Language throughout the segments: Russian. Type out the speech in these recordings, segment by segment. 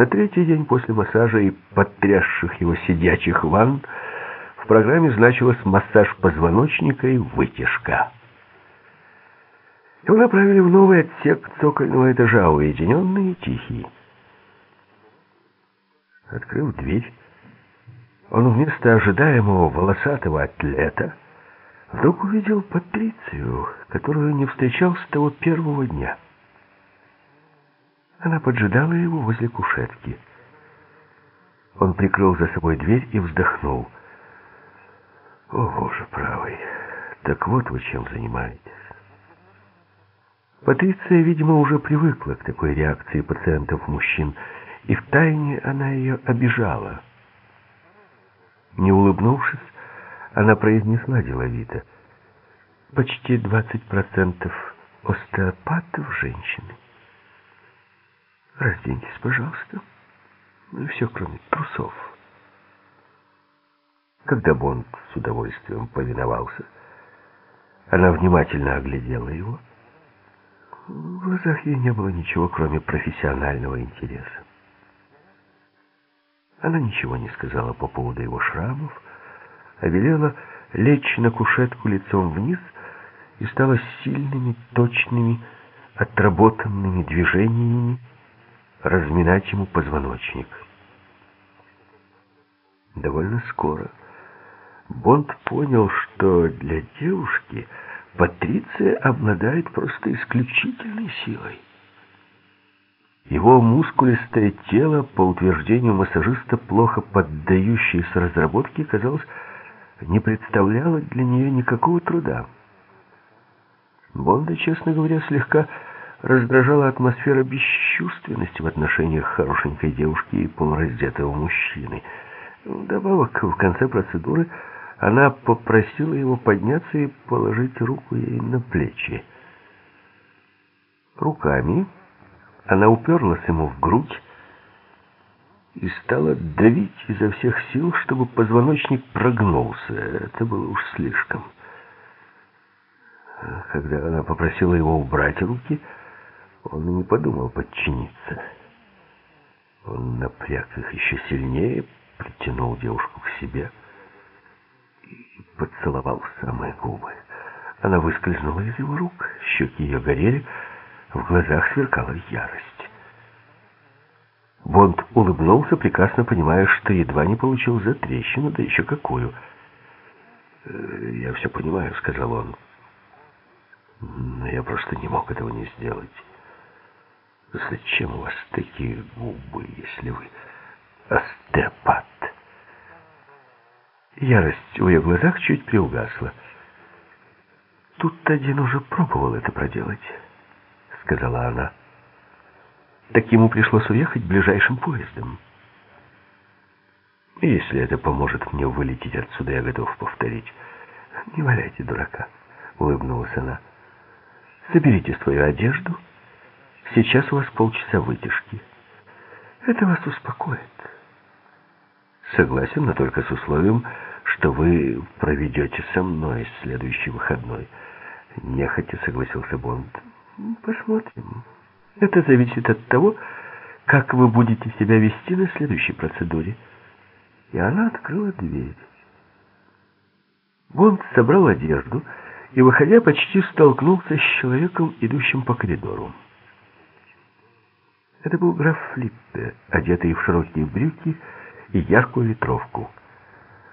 На третий день после массажа и потрясших его сидячих ванн в программе значилось массаж позвоночника и вытяжка. Его направили в новый отсек цокольного этажа, уединенный и тихий. Открыв дверь, он вместо ожидаемого волосатого атлета вдруг увидел Патрицию, которую не встречал с того первого дня. Она поджидала его возле кушетки. Он прикрыл за собой дверь и вздохнул. «О, Боже правый, так вот вы чем занимаетесь». Патриция, видимо, уже привыкла к такой реакции пациентов-мужчин, и втайне она ее обижала. Не улыбнувшись, она произнесла деловито. «Почти 20% остеопатов женщины». Разденьтесь, пожалуйста. Ну и все, кроме трусов. Когда Бонд с удовольствием повиновался, она внимательно оглядела его. В глазах ей не было ничего, кроме профессионального интереса. Она ничего не сказала по поводу его шрамов, а велела лечь на кушетку лицом вниз и стала сильными, точными, отработанными движениями разминать ему позвоночник. Довольно скоро Бонд понял, что для девушки Патриция обладает просто исключительной силой. Его мускулистое тело, по утверждению массажиста, плохо поддающееся разработке, казалось, не представляло для нее никакого труда. Бонда, честно говоря, слегка раздражала атмосфера бесчувственности в отношениях хорошенькой девушки и полураздетого мужчины. Вдобавок, в конце процедуры она попросила его подняться и положить руку ей на плечи. Руками она уперлась ему в грудь и стала давить изо всех сил, чтобы позвоночник прогнулся. Это было уж слишком. Когда она попросила его убрать руки, он и не подумал подчиниться. Он напряг их еще сильнее, притянул девушку к себе и поцеловал самые губы. Она выскользнула из его рук, щеки ее горели, в глазах сверкала ярость. Бонд улыбнулся, прекрасно понимая, что едва не получил за трещину, да еще какую. «Э, «Я все понимаю», — сказал он. «Но я просто не мог этого не сделать». Зачем у вас такие губы, если вы остеопат? Ярость в ее глазах чуть приугасла. Тут один уже пробовал это проделать, сказала она. Так ему пришлось уехать ближайшим поездом. Если это поможет мне вылететь отсюда, я готов повторить. Не валяйте дурака, улыбнулась она. Соберите свою одежду Сейчас у вас полчаса вытяжки. Это вас успокоит. Согласен, но только с условием, что вы проведете со мной следующий выходной. Нехотя согласился Бонд. Посмотрим. Это зависит от того, как вы будете себя вести на следующей процедуре. И она открыла дверь. Бонд собрал одежду и, выходя, почти столкнулся с человеком, идущим по коридору. Это был граф Флиппе, одетый в широкие брюки и яркую ветровку.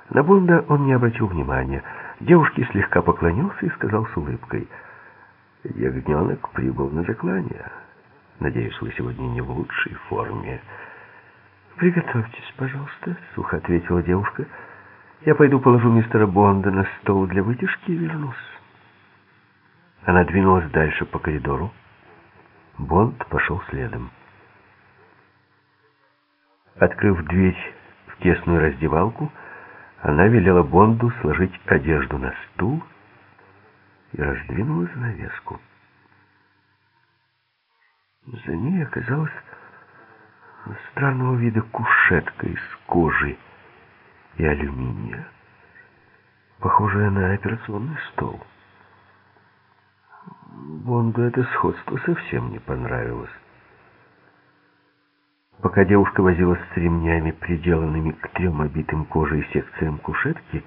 На Бонда он не обратил внимания. Девушке слегка поклонился и сказал с улыбкой, «Ягненок прибыл на заклание. Надеюсь, вы сегодня не в лучшей форме». «Приготовьтесь, пожалуйста», — сухо ответила девушка. «Я пойду положу мистера Бонда на стол для вытяжки и вернусь». Она двинулась дальше по коридору. Бонд пошел следом. Открыв дверь в тесную раздевалку, она велела Бонду сложить одежду на стул и раздвинула занавеску. За ней оказалась странного вида кушетка из кожи и алюминия, похожая на операционный стол. Бонду это сходство совсем не понравилось. Пока девушка возилась с ремнями, приделанными к трем обитым кожей секциям кушетки,